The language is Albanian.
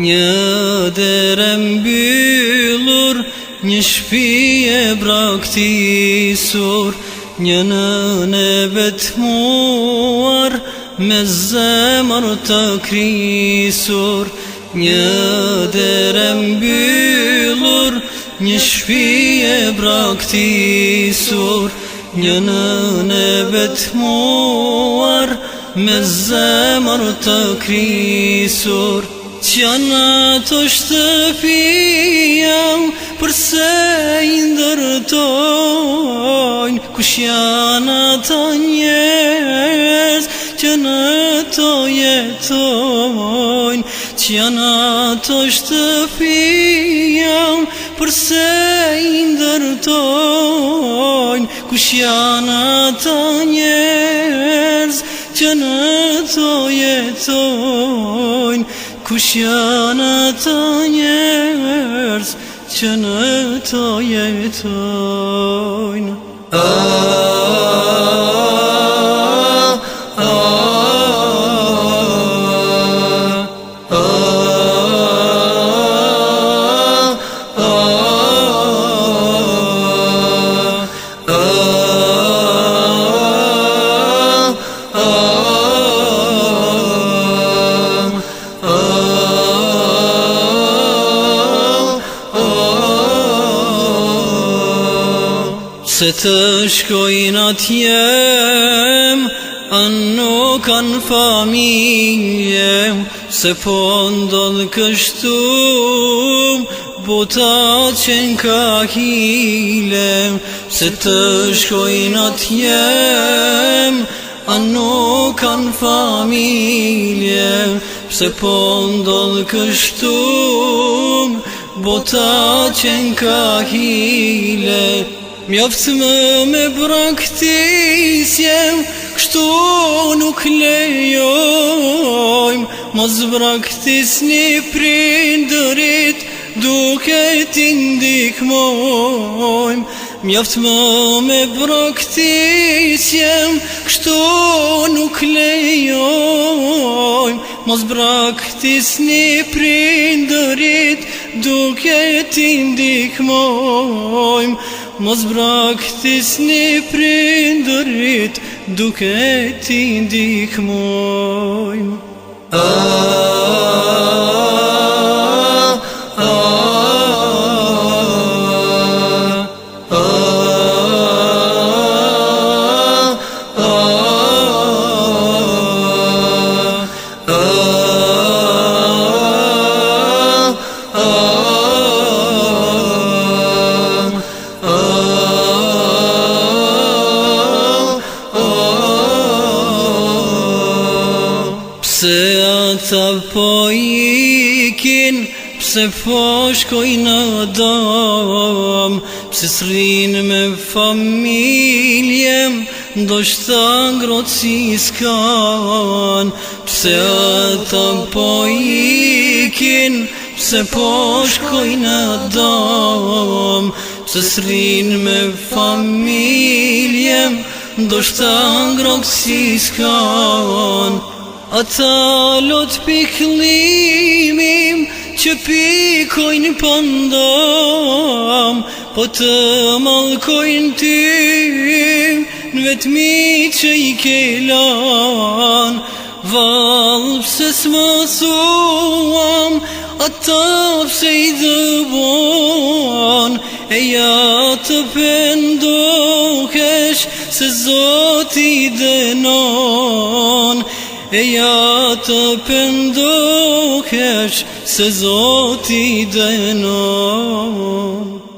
një dërë mbyllur, një shpi e braktisur, një në nebet muar, me zemër të krisur, një dërë mbyllur, një shpi e braktisur, një në nebet muar, me zemër të krisur, janë ato shtëpia Përse i ndërtojnë Kush janë ato njës Që në to jetojnë janë ato shtëpia Përse i ndërtojnë Kush janë ato njës Që në to Kush janë ata njerës që në të jetojnë? Se të shkojnë atjem, Anë nuk kanë familje, Se po ndodhë kështum, botat qenë ka hile. Se të shkojnë atjem, a nuk kanë familje, Se po ndodhë kështum, botat qenë ka hile. Mjaftë më me braktisjem Kështu nuk lejojmë Më zbraktis një prindërit Duke ti ndikmojmë më me braktisjem Kështu nuk lejojmë Më zbraktis një prindërit Duke ti ndihk mojm Mos braktis një prinderit Duke ti ndihk Pse ata po ikin, pse po shkojnë në dom Pse srin me familjem, do shta ngroci s'kan Pse ata po ikin, pse po shkojnë në dom Pse srin me familjem, do shta ngroci s'kan Pse Ata lot piklimim që pikojnë pëndam po, po të malkojnë ty në vetëmi që i kelan Valë pëse smasuam, ata pëse i dëbon E ja të pëndokesh se zoti dënon E ja të pëndukesh se Zoti di në